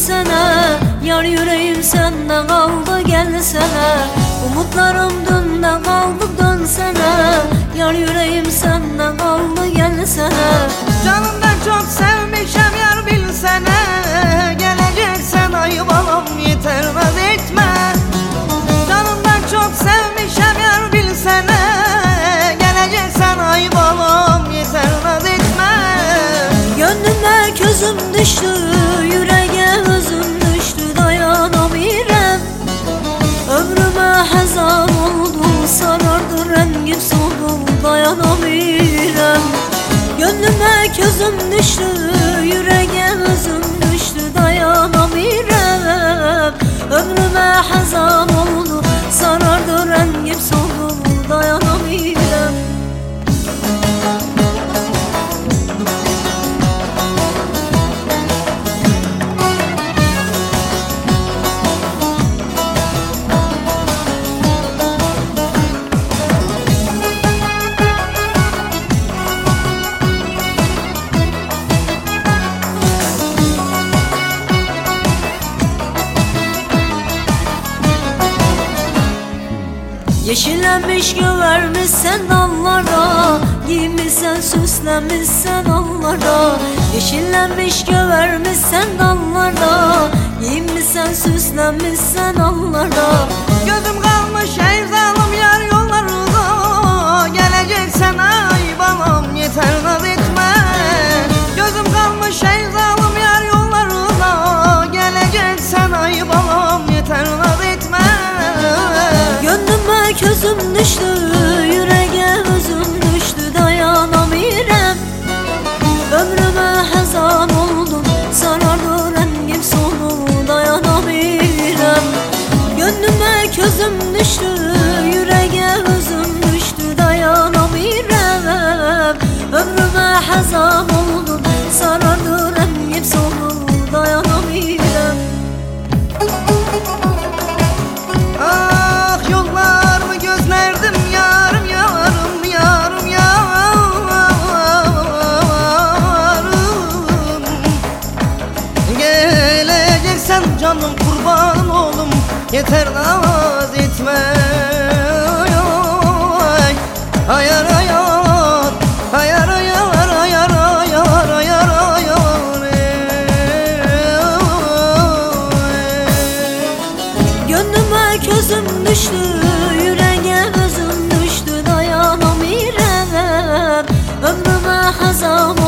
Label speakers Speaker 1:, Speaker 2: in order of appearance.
Speaker 1: Dönsene Yar yüreğim sende kaldı gelsene Umutlarım dünde kaldı dönsene Yar yüreğim sende kaldı gelsene
Speaker 2: Canımdan çok sevmişem yar bilsene Geleceksen ayıp olam yeter naz etme. Canımdan çok sevmişem yar bilsene Geleceksen ayıp olam yeter naz etme.
Speaker 1: Gönlüme közüm düştü Yüreğe Hezan oldu Sarardı rengim soldu Dayanamıyorum. Gönlüme közüm düştü Yüreğe özüm düştü Dayanamıyorum. Ömrüme hezan oldu Yeşillenmiş gövermişsen dallara Giymişsen süslenmişsen allara Yeşillenmiş gövermişsen dallara Giymişsen süslenmişsen allara
Speaker 2: Gözüm
Speaker 1: Közüm düştü Yüreğe özüm düştü Dayanamıyorum Ömrüme hezan oldum Sarardı rengim sonu Dayanamıyorum Gönlüme közüm düştü Yüreğe özüm düştü Dayanamıyorum Ömrüme hezan oldum
Speaker 2: aman oğlum yeter naz etme Ayar ayar ayar ayar ayar ayar ayar ayar
Speaker 1: Gönlüme közüm düştü yüreğe özüm düştü dayanamıyorum Ömrüme hazam